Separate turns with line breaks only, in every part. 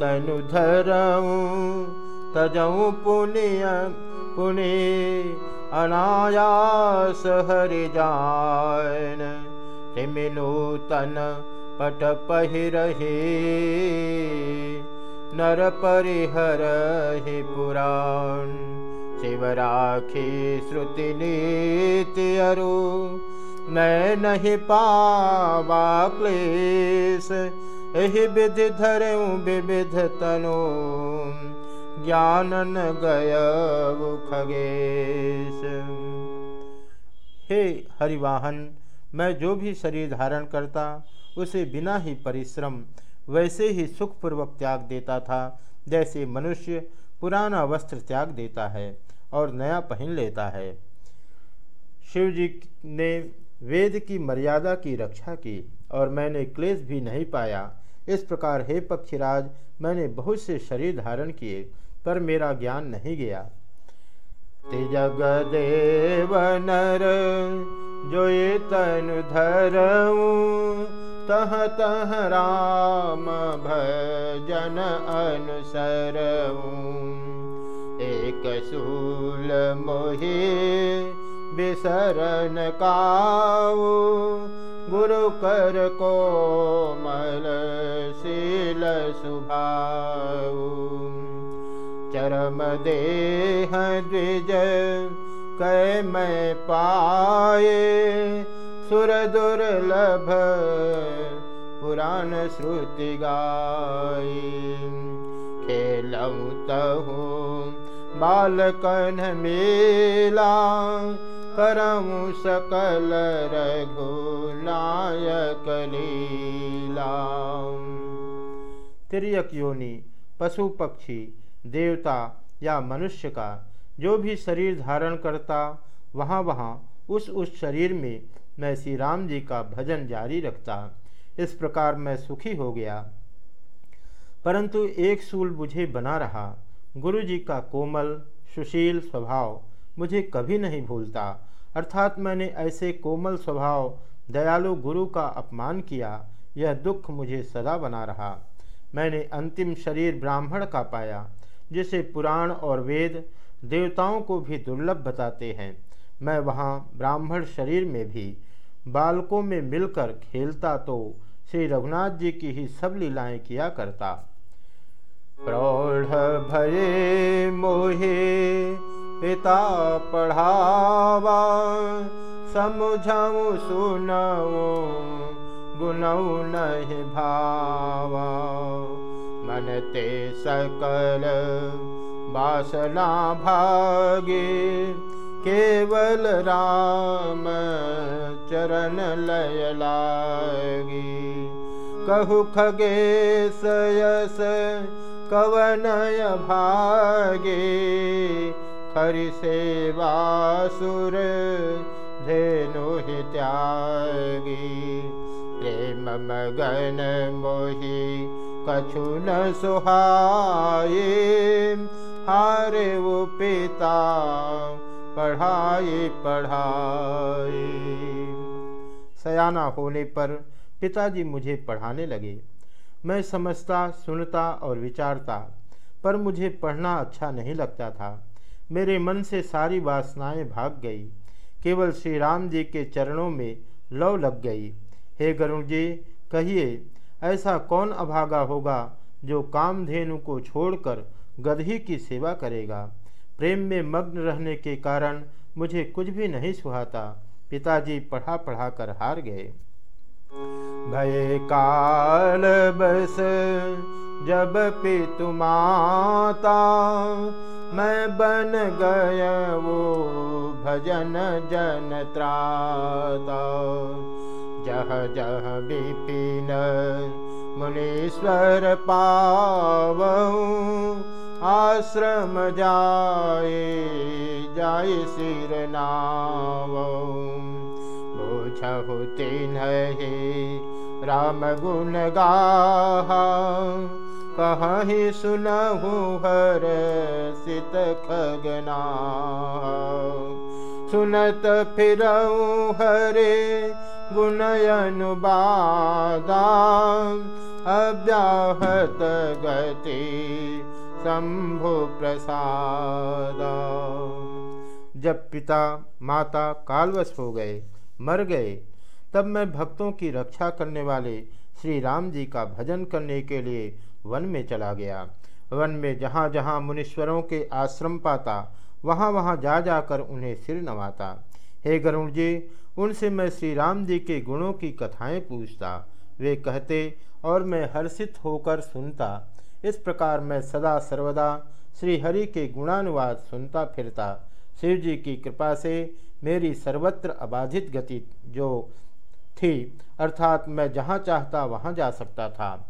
तनु धरऊँ तजऊँ पुण्य पुण्य अनायास हरि जान तिमिनु तन पट पहिरहे नर परिहर ही पुराण। शिवराखी श्रुति नीति अरु नहीं पावा क्लेश एहि विधि धरऊँ विविध तनु। ज्ञानन गय खगेश। हे हरिवाहन, मैं जो भी शरीर धारण करता, उसे बिना ही परिश्रम, वैसे ही सुखपूर्वक त्याग देता था, जैसे मनुष्य पुराना वस्त्र त्याग देता है और नया पहन लेता है। शिव जी ने वेद की मर्यादा की रक्षा की और मैंने क्लेश भी नहीं पाया इस प्रकार, हे पक्षीराज, मैंने बहुत से शरीर धारण किए, पर मेरा ज्ञान नहीं गया। जग देव नर जो तन धरऊ, तह तह राम भजन अनुसर एक सूल मोहे बिसरन काऊ गुरु कर को मल शील सुभाऊ। चरम देह द्विज कै मैं पाए। सुर दुर्लभ पुराण श्रुति गाय खेलऊ तहु बालकन मेला करम सकल रघुनायक लीला तिरक योनि, पशु पक्षी, देवता या मनुष्य का जो भी शरीर धारण करता, वहाँ वहाँ उस उस शरीर में मैं श्री राम जी का भजन जारी रखता। इस प्रकार मैं सुखी हो गया। परंतु एक सूल मुझे बना रहा। गुरु जी का कोमल, सुशील स्वभाव मुझे कभी नहीं भूलता। अर्थात मैंने ऐसे कोमल स्वभाव, दयालु गुरु का अपमान किया, यह दुख मुझे सदा बना रहा। मैंने अंतिम शरीर ब्राह्मण का पाया, जिसे पुराण और वेद देवताओं को भी दुर्लभ बताते हैं। मैं वहाँ ब्राह्मण शरीर में भी, बालकों में मिलकर खेलता तो श्री रघुनाथ जी की ही सब लीलाएँ किया करता। प्रौढ़ भये मोहे, पिता पढ़ावा समझऊ सुनऊ गुनऊ नहीं भावा मन ते सकल बासना भागे केवल राम चरण लय लागी। कहु खगे सयस कवनय भागे खरि सेवासुर धेनु त्यागी। प्रेम मगन मोहि, कछु न सुहाये। हारे वो पिता पढ़ाई पढ़ाई सयाना होने पर पिताजी मुझे पढ़ाने लगे। मैं समझता, सुनता और विचारता, पर मुझे पढ़ना अच्छा नहीं लगता था। मेरे मन से सारी वासनाएँ भाग गई। केवल श्री राम जी के चरणों में लव लग गई। हे गरुण जी, कहिए, ऐसा कौन अभागा होगा जो कामधेनु को छोड़कर गधही की सेवा करेगा? प्रेम में मग्न रहने के कारण मुझे कुछ भी नहीं सुहाता। पिताजी पढ़ा पढ़ा कर हार गए। भय काल बस जब पितु माता मैं बन गया वो भजन जन त्राता जह जह विपिन मुनीश्वर पाव आश्रम जाए जाय सिर बुझहु तिन्ह राम गुण गाहा। कहीं सुनहु हर सित खगना। सुनत फिर हरे गुणयनुबादा अव्याहत गति शंभु प्रसाद। जब पिता माता कालवश हो गए, मर गए, तब मैं भक्तों की रक्षा करने वाले श्री राम जी का भजन करने के लिए वन में चला गया। वन में जहाँ जहाँ मुनीश्वरों के आश्रम पाता वहाँ वहाँ जा जाकर उन्हें सिर नवाता। हे गरुण जी उनसे मैं श्री राम जी के गुणों की कथाएँ पूछता। वे कहते, और मैं हर्षित होकर सुनता। इस प्रकार मैं सदा सर्वदा श्री हरि के गुणानुवाद सुनता फिरता। शिव जी की कृपा से मेरी सर्वत्र अबाधित गति जो थी, अर्थात मैं जहाँ चाहता वहाँ जा सकता था।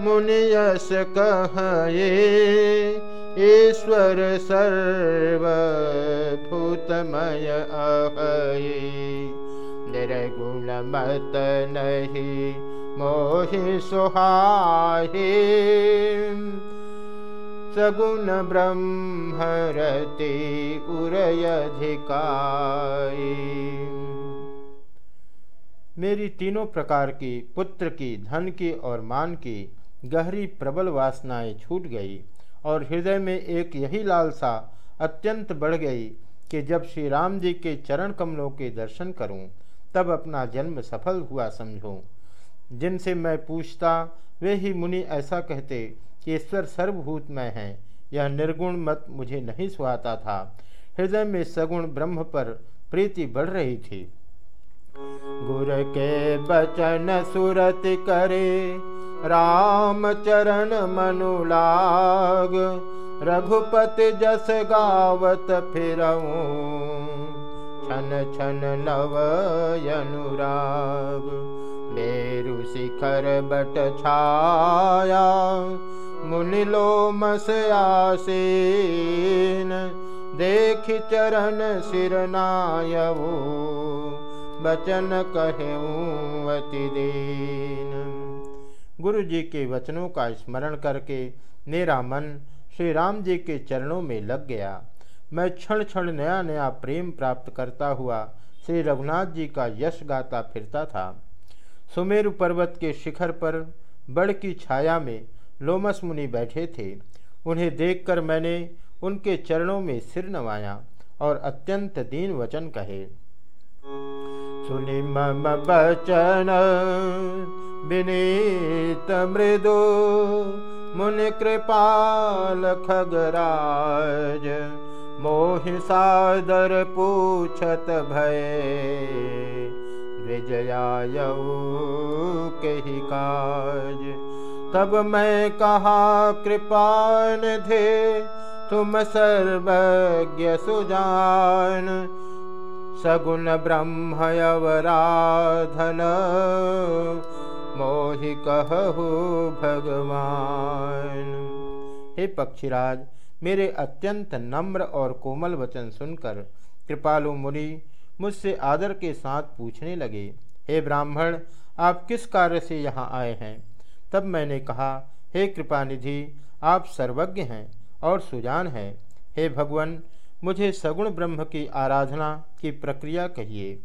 मुनियस कहे ईश्वर सर्व सर्वभूतमय अहये। निर्गुण मत नहीं मोहि सुहाहे। सगुण ब्रह्मरति उरयधिकाई मेरी तीनों प्रकार की पुत्र की, धन की और मान की गहरी प्रबल वासनाएँ छूट गई और हृदय में एक यही लालसा अत्यंत बढ़ गई कि जब श्री राम जी के चरण कमलों के दर्शन करूँ, तब अपना जन्म सफल हुआ समझूं। जिनसे मैं पूछता, वे ही मुनि ऐसा कहते कि ईश्वर सर्वभूत में है, यह निर्गुण मत मुझे नहीं सुहाता था। हृदय में सगुण ब्रह्म पर प्रीति बढ़ रही थी। गुर के बचन सुरत करे राम चरण मनुलाग रघुपति जस गावत फिर छन छन नव अनुराग मेरु शिखर बट छाया। मुनिलो मस आसीन देख चरण सिरनायवो बचन कहूँ अति दीन गुरु जी के वचनों का स्मरण करके मेरा मन श्री राम जी के चरणों में लग गया। मैं क्षण क्षण नया नया प्रेम प्राप्त करता हुआ श्री रघुनाथ जी का यश गाता फिरता था। सुमेरु पर्वत के शिखर पर बड़ की छाया में लोमस मुनि बैठे थे। उन्हें देखकर मैंने उनके चरणों में सिर नवाया और अत्यंत दीन वचन कहे। सुनि मम बचन विनीत मृदु मुनि मोहि सादर पूछत भय। विजयायौ कहि काज तब मैं कहा कृपान धे तुम सर्वज्ञ सुजान। सगुण ब्रह्म यवराधन मोहि कहु भगवान। हे पक्षीराज, मेरे अत्यंत नम्र और कोमल वचन सुनकर कृपालु मुनि मुझसे आदर के साथ पूछने लगे, हे ब्राह्मण, आप किस कार्य से यहाँ आए हैं? तब मैंने कहा, हे कृपानिधि आप सर्वज्ञ हैं और सुजान हैं। हे भगवान, मुझे सगुण ब्रह्म की आराधना की प्रक्रिया कहिए।